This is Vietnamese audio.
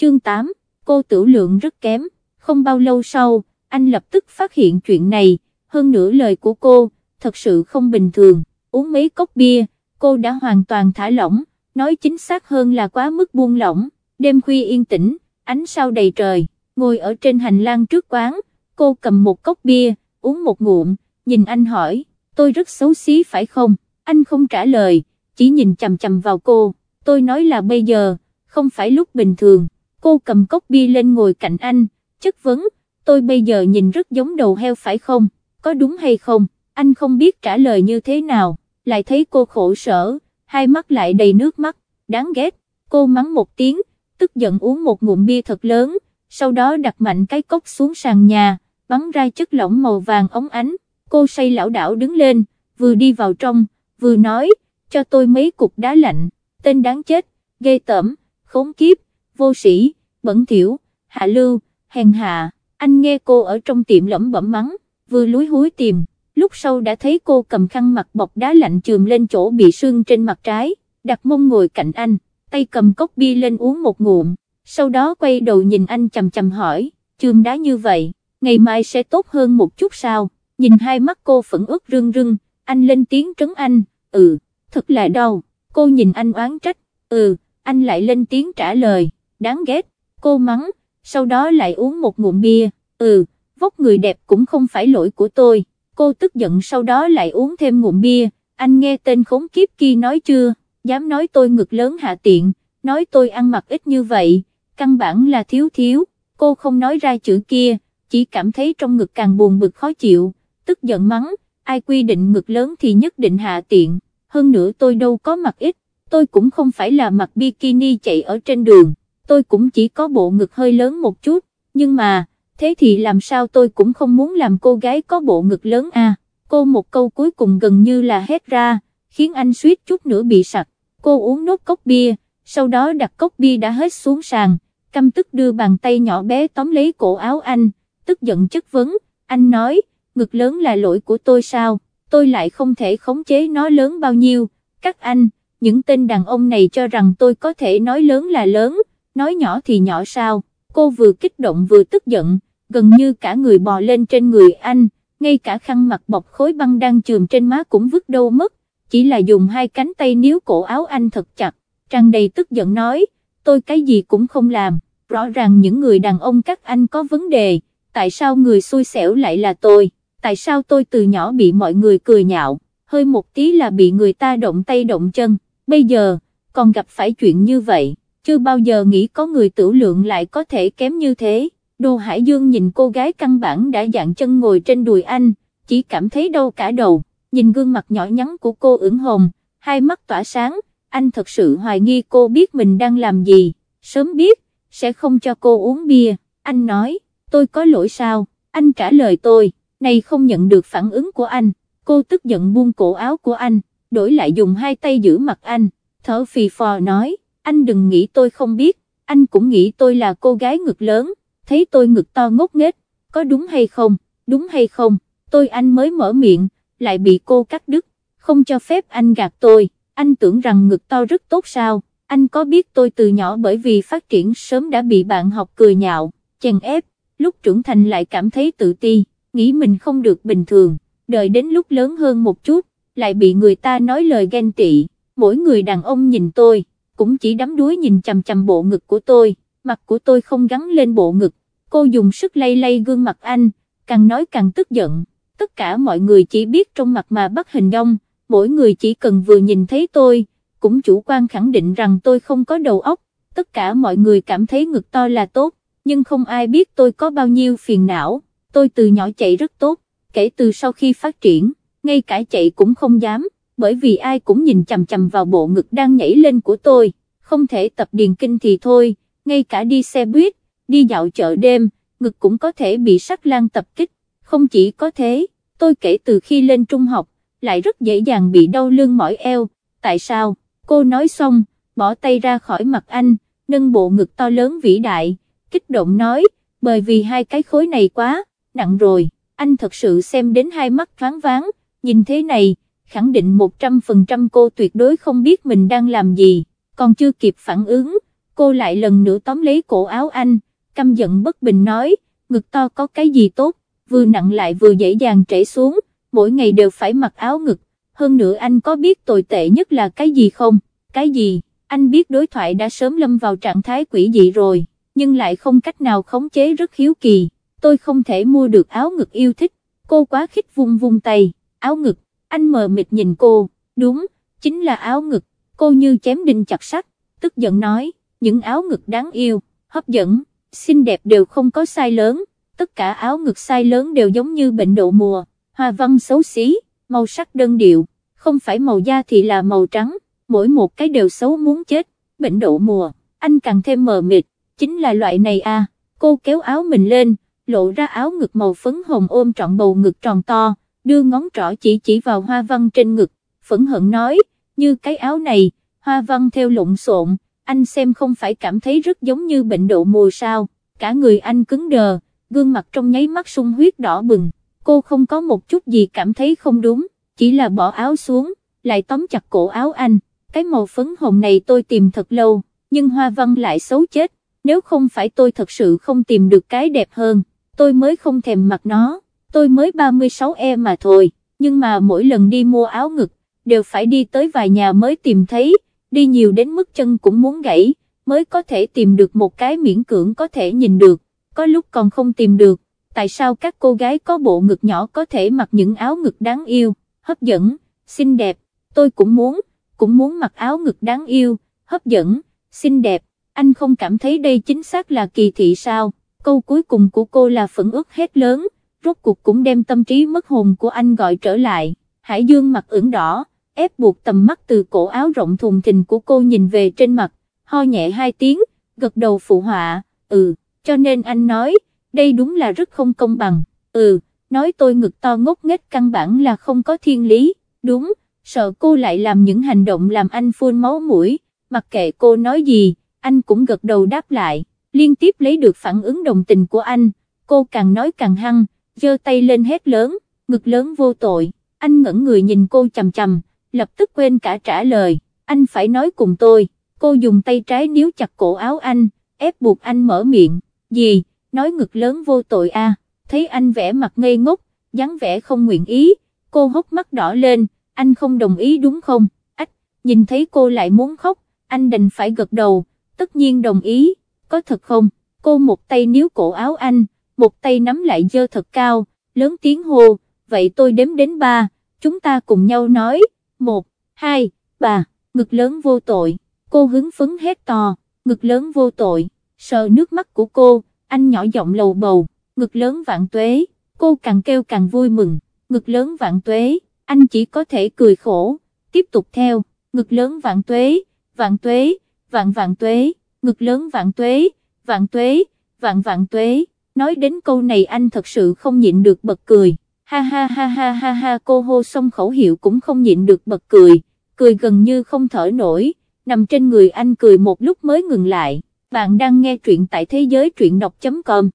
chương 8, cô tiểu lượng rất kém, không bao lâu sau, anh lập tức phát hiện chuyện này, hơn nữa lời của cô, thật sự không bình thường, uống mấy cốc bia, cô đã hoàn toàn thả lỏng, nói chính xác hơn là quá mức buông lỏng, đêm khuya yên tĩnh, ánh sao đầy trời, ngồi ở trên hành lang trước quán, cô cầm một cốc bia, uống một ngụm, nhìn anh hỏi, tôi rất xấu xí phải không, anh không trả lời, chỉ nhìn chầm chầm vào cô, tôi nói là bây giờ, không phải lúc bình thường cô cầm cốc bia lên ngồi cạnh anh, chất vấn, tôi bây giờ nhìn rất giống đầu heo phải không, có đúng hay không, anh không biết trả lời như thế nào, lại thấy cô khổ sở, hai mắt lại đầy nước mắt, đáng ghét, cô mắng một tiếng, tức giận uống một ngụm bia thật lớn, sau đó đặt mạnh cái cốc xuống sàn nhà, bắn ra chất lỏng màu vàng ống ánh, cô say lão đảo đứng lên, vừa đi vào trong, vừa nói, cho tôi mấy cục đá lạnh, tên đáng chết, ghê tởm, khốn kiếp, vô sĩ, bẩn thiểu, hạ lưu, hèn hạ, anh nghe cô ở trong tiệm lẩm bẩm mắng, vừa lúi húi tìm, lúc sau đã thấy cô cầm khăn mặt bọc đá lạnh chườm lên chỗ bị sưng trên mặt trái, đặt mông ngồi cạnh anh, tay cầm cốc bia lên uống một ngụm, sau đó quay đầu nhìn anh chầm chầm hỏi, chườm đá như vậy, ngày mai sẽ tốt hơn một chút sao, nhìn hai mắt cô phẫn ướt rưng rưng, anh lên tiếng trấn anh, ừ, thật là đau, cô nhìn anh oán trách, ừ, anh lại lên tiếng trả lời đáng ghét, cô mắng, sau đó lại uống một ngụm bia, ừ, vóc người đẹp cũng không phải lỗi của tôi, cô tức giận sau đó lại uống thêm ngụm bia, anh nghe tên khốn kiếp kia nói chưa, dám nói tôi ngực lớn hạ tiện, nói tôi ăn mặc ít như vậy, căn bản là thiếu thiếu, cô không nói ra chữ kia, chỉ cảm thấy trong ngực càng buồn bực khó chịu, tức giận mắng, ai quy định ngực lớn thì nhất định hạ tiện, hơn nữa tôi đâu có mặc ít, tôi cũng không phải là mặc bikini chạy ở trên đường, tôi cũng chỉ có bộ ngực hơi lớn một chút, nhưng mà, thế thì làm sao tôi cũng không muốn làm cô gái có bộ ngực lớn à, cô một câu cuối cùng gần như là hết ra, khiến anh suýt chút nữa bị sặc, cô uống nốt cốc bia, sau đó đặt cốc bia đã hết xuống sàn, căm tức đưa bàn tay nhỏ bé tóm lấy cổ áo anh, tức giận chất vấn, anh nói, ngực lớn là lỗi của tôi sao, tôi lại không thể khống chế nó lớn bao nhiêu, các anh, những tên đàn ông này cho rằng tôi có thể nói lớn là lớn, nói nhỏ thì nhỏ sao, cô vừa kích động vừa tức giận, gần như cả người bò lên trên người anh, ngay cả khăn mặt bọc khối băng đang chườm trên má cũng vứt đâu mất, chỉ là dùng hai cánh tay níu cổ áo anh thật chặt, tràn đầy tức giận nói, tôi cái gì cũng không làm, rõ ràng những người đàn ông các anh có vấn đề, tại sao người xui xẻo lại là tôi, tại sao tôi từ nhỏ bị mọi người cười nhạo, hơi một tí là bị người ta động tay động chân, bây giờ, còn gặp phải chuyện như vậy chưa bao giờ nghĩ có người tử lượng lại có thể kém như thế. Đồ Hải Dương nhìn cô gái căn bản đã dạng chân ngồi trên đùi anh, chỉ cảm thấy đau cả đầu, nhìn gương mặt nhỏ nhắn của cô ửng hồng, hai mắt tỏa sáng, anh thật sự hoài nghi cô biết mình đang làm gì, sớm biết, sẽ không cho cô uống bia, anh nói, tôi có lỗi sao, anh trả lời tôi, này không nhận được phản ứng của anh, cô tức giận buông cổ áo của anh, đổi lại dùng hai tay giữ mặt anh, thở phì phò nói anh đừng nghĩ tôi không biết, anh cũng nghĩ tôi là cô gái ngực lớn, thấy tôi ngực to ngốc nghếch, có đúng hay không, đúng hay không, tôi anh mới mở miệng, lại bị cô cắt đứt, không cho phép anh gạt tôi, anh tưởng rằng ngực to rất tốt sao, anh có biết tôi từ nhỏ bởi vì phát triển sớm đã bị bạn học cười nhạo, chèn ép, lúc trưởng thành lại cảm thấy tự ti, nghĩ mình không được bình thường, đợi đến lúc lớn hơn một chút, lại bị người ta nói lời ghen tị, mỗi người đàn ông nhìn tôi cũng chỉ đắm đuối nhìn chằm chằm bộ ngực của tôi, mặt của tôi không gắn lên bộ ngực, cô dùng sức lay lay gương mặt anh, càng nói càng tức giận, tất cả mọi người chỉ biết trong mặt mà bắt hình dong, mỗi người chỉ cần vừa nhìn thấy tôi, cũng chủ quan khẳng định rằng tôi không có đầu óc, tất cả mọi người cảm thấy ngực to là tốt, nhưng không ai biết tôi có bao nhiêu phiền não, tôi từ nhỏ chạy rất tốt, kể từ sau khi phát triển, ngay cả chạy cũng không dám bởi vì ai cũng nhìn chằm chằm vào bộ ngực đang nhảy lên của tôi, không thể tập điền kinh thì thôi, ngay cả đi xe buýt, đi dạo chợ đêm, ngực cũng có thể bị sắc lan tập kích, không chỉ có thế, tôi kể từ khi lên trung học, lại rất dễ dàng bị đau lưng mỏi eo, tại sao, cô nói xong, bỏ tay ra khỏi mặt anh, nâng bộ ngực to lớn vĩ đại, kích động nói, bởi vì hai cái khối này quá, nặng rồi, anh thật sự xem đến hai mắt thoáng váng, nhìn thế này, khẳng định 100% cô tuyệt đối không biết mình đang làm gì, còn chưa kịp phản ứng, cô lại lần nữa tóm lấy cổ áo anh, căm giận bất bình nói, ngực to có cái gì tốt, vừa nặng lại vừa dễ dàng trễ xuống, mỗi ngày đều phải mặc áo ngực, hơn nữa anh có biết tồi tệ nhất là cái gì không, cái gì, anh biết đối thoại đã sớm lâm vào trạng thái quỷ dị rồi, nhưng lại không cách nào khống chế rất hiếu kỳ, tôi không thể mua được áo ngực yêu thích, cô quá khích vung vung tay, áo ngực, anh mờ mịt nhìn cô, đúng, chính là áo ngực, cô như chém đinh chặt sắt, tức giận nói, những áo ngực đáng yêu, hấp dẫn, xinh đẹp đều không có sai lớn, tất cả áo ngực sai lớn đều giống như bệnh độ mùa, hoa văn xấu xí, màu sắc đơn điệu, không phải màu da thì là màu trắng, mỗi một cái đều xấu muốn chết, bệnh độ mùa, anh càng thêm mờ mịt, chính là loại này à, cô kéo áo mình lên, lộ ra áo ngực màu phấn hồng ôm trọn bầu ngực tròn to, đưa ngón trỏ chỉ chỉ vào hoa văn trên ngực, phẫn hận nói, như cái áo này, hoa văn theo lộn xộn, anh xem không phải cảm thấy rất giống như bệnh độ mùa sao, cả người anh cứng đờ, gương mặt trong nháy mắt sung huyết đỏ bừng, cô không có một chút gì cảm thấy không đúng, chỉ là bỏ áo xuống, lại tóm chặt cổ áo anh, cái màu phấn hồng này tôi tìm thật lâu, nhưng hoa văn lại xấu chết, nếu không phải tôi thật sự không tìm được cái đẹp hơn, tôi mới không thèm mặc nó tôi mới 36 e mà thôi, nhưng mà mỗi lần đi mua áo ngực, đều phải đi tới vài nhà mới tìm thấy, đi nhiều đến mức chân cũng muốn gãy, mới có thể tìm được một cái miễn cưỡng có thể nhìn được, có lúc còn không tìm được, tại sao các cô gái có bộ ngực nhỏ có thể mặc những áo ngực đáng yêu, hấp dẫn, xinh đẹp, tôi cũng muốn, cũng muốn mặc áo ngực đáng yêu, hấp dẫn, xinh đẹp, anh không cảm thấy đây chính xác là kỳ thị sao, câu cuối cùng của cô là phẫn ức hết lớn rốt cuộc cũng đem tâm trí mất hồn của anh gọi trở lại, Hải Dương mặt ửng đỏ, ép buộc tầm mắt từ cổ áo rộng thùng thình của cô nhìn về trên mặt, ho nhẹ hai tiếng, gật đầu phụ họa, ừ, cho nên anh nói, đây đúng là rất không công bằng, ừ, nói tôi ngực to ngốc nghếch căn bản là không có thiên lý, đúng, sợ cô lại làm những hành động làm anh phun máu mũi, mặc kệ cô nói gì, anh cũng gật đầu đáp lại, liên tiếp lấy được phản ứng đồng tình của anh, cô càng nói càng hăng, giơ tay lên hét lớn, ngực lớn vô tội, anh ngẩn người nhìn cô chầm chầm, lập tức quên cả trả lời, anh phải nói cùng tôi, cô dùng tay trái níu chặt cổ áo anh, ép buộc anh mở miệng, gì, nói ngực lớn vô tội a thấy anh vẽ mặt ngây ngốc, dáng vẻ không nguyện ý, cô hốc mắt đỏ lên, anh không đồng ý đúng không, ách, nhìn thấy cô lại muốn khóc, anh đành phải gật đầu, tất nhiên đồng ý, có thật không, cô một tay níu cổ áo anh, một tay nắm lại dơ thật cao, lớn tiếng hô, vậy tôi đếm đến ba, chúng ta cùng nhau nói, một, hai, ba, ngực lớn vô tội, cô hứng phấn hét to, ngực lớn vô tội, sợ nước mắt của cô, anh nhỏ giọng lầu bầu, ngực lớn vạn tuế, cô càng kêu càng vui mừng, ngực lớn vạn tuế, anh chỉ có thể cười khổ, tiếp tục theo, ngực lớn vạn tuế, vạn tuế, vạn vạn tuế, ngực lớn vạn tuế, vạn tuế, vạn vạn tuế nói đến câu này anh thật sự không nhịn được bật cười, ha ha ha ha ha ha cô hô xong khẩu hiệu cũng không nhịn được bật cười, cười gần như không thở nổi, nằm trên người anh cười một lúc mới ngừng lại, bạn đang nghe truyện tại thế giới truyện đọc.com.